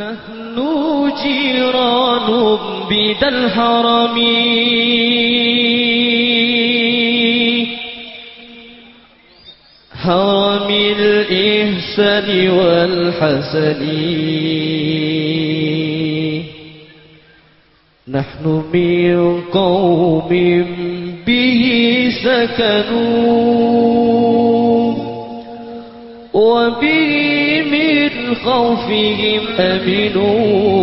نحن جيران بذا الحرم. حرم الإحسان والحسن. نحن من قوم به سكنوا. وبه من خوفهم أمنوا.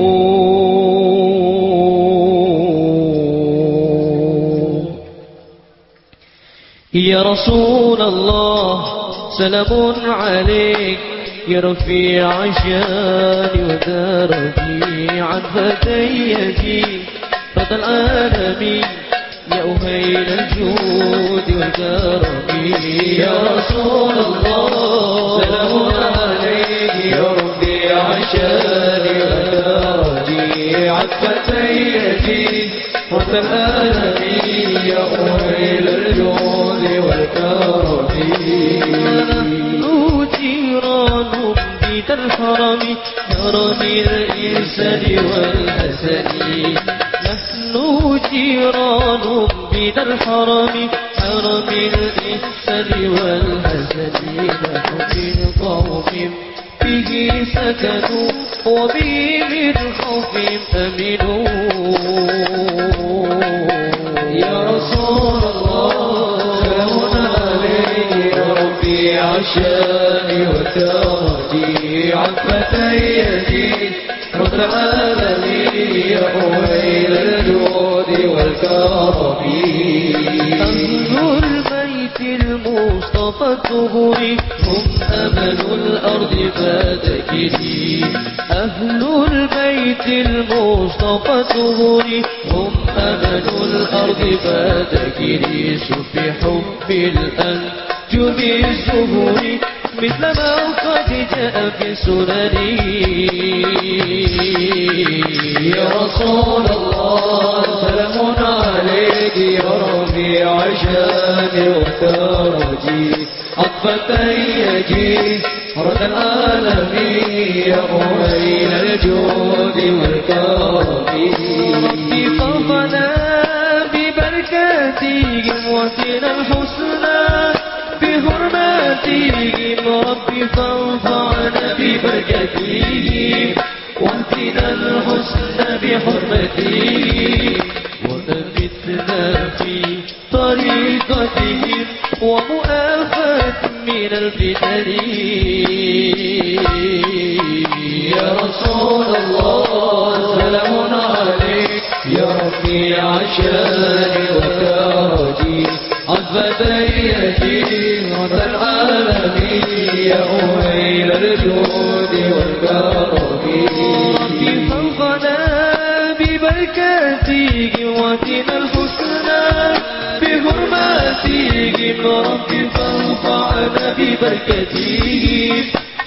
يا رسول الله سلام عليك. يا رفيع شان ودرجي عن فتيتي رضا العالمين. يا أهيل الجود والكرم يا رسول الله سلام عليك يا رفيع شان ودرجي عن فتيتي رضا العالمين يا أهيل الجود والكرم جيران بيت الحرم حرم الإنسان والحسن نحن جيران بيت الحرم حرم الإنسان والحسن نحن من قوم به سكنوا وبه من خوف أمنوا يا رسول الله عليك يا ربي عشاني وتاجي عن فتيتي العالمين يا أهيل الجود والكرم أهل البيت المصطفى الطهور هم أمل الأرض فاتكري. أهل البيت المصطفى الطهور هم أمل الأرض فاتكري حب الأنجم الزهور مثل ما قد جاء في سنن يا رسول الله سلام عليك يا ربيع شان وترجي. عطفة يجي رد العالمين يا أهيل الجود والكرم. ربي فضنا ببركاتهم وفينا الحسنى يا رسول الله سلام عليك. يا ربي عشاني وترجي عفتيتي رب العالمين. يا أهيل الجود والكرم ربي فوقنا ببركاتك واتنا الحسنى بحرماتك. ربي فانفعنا ببركتك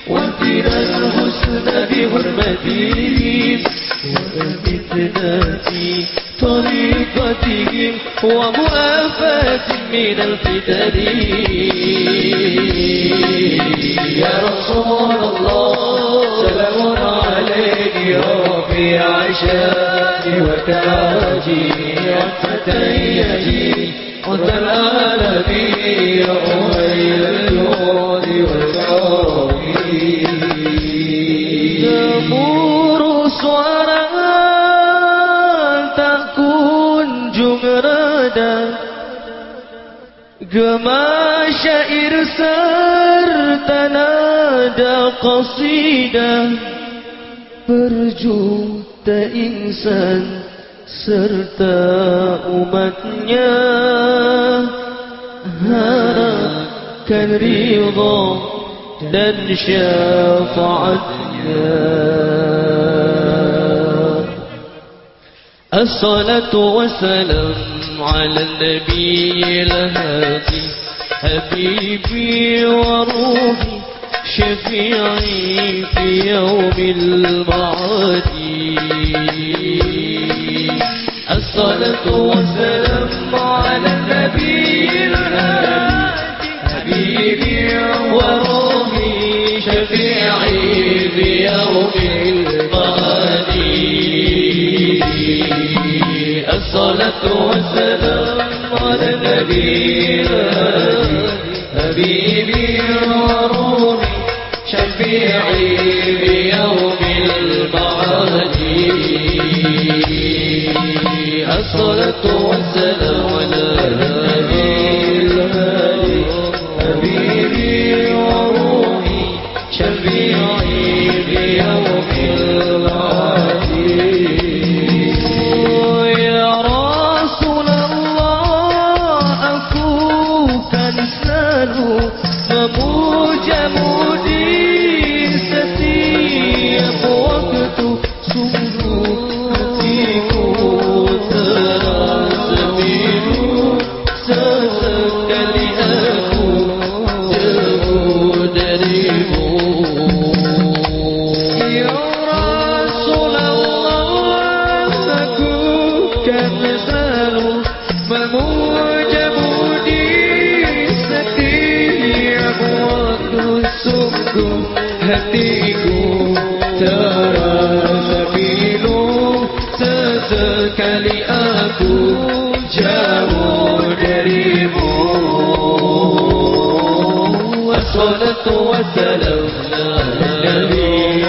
واتنا الحسنى بحرمتك وأمتنا في طريقتهم ومؤافاة من الفتن يا رسول الله سلام عليك يا ربي عشاني وتاجي وفتيتي وانت العالمين يا أهيل الجود والكرم تمور سوارا تكون جمردا. كما شائر serta nada qasidah berjuta insan serta umatnya harapkan ridha dan syafaatnya الصلاة والسلام على النبي الهادي حبيبي وروحي شفيعي في يوم المعاد الصلاة والسلام على النبي الهادي حبيبي وروحي شفيعي في يوم المعادي الصلاة والسلام على النبي حبيبي وروحي شفيعي بيوم الصلاة والسلام والسلام على النبي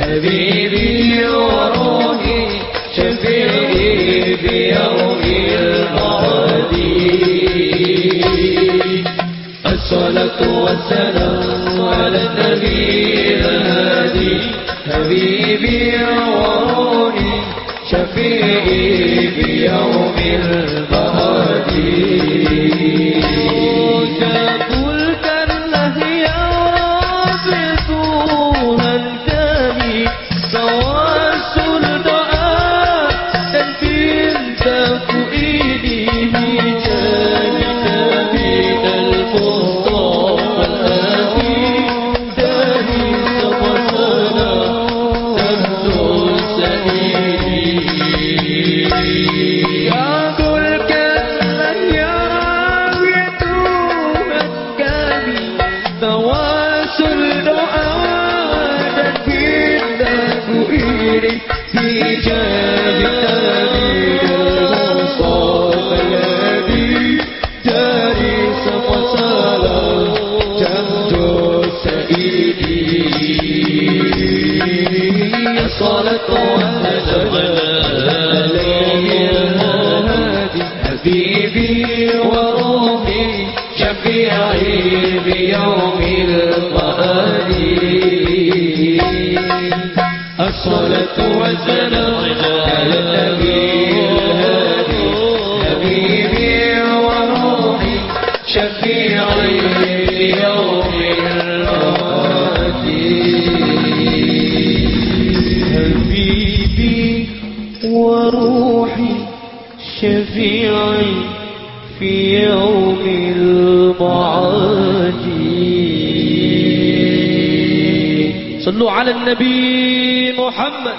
حبيبي وروحي شفيعي بيوم المعاد الصلاة والسلام على النبي الهادي حبيبي وروحي شفيعي بيوم المعاد قلت عليه الهادي حبيبي وروحي شفيعي بيوم المعاد على النبي الهادي حبيبي وروحي شفيعي بيوم المعاد حبيبي وروحي شفيعي في يوم. صلوا على النبي محمد.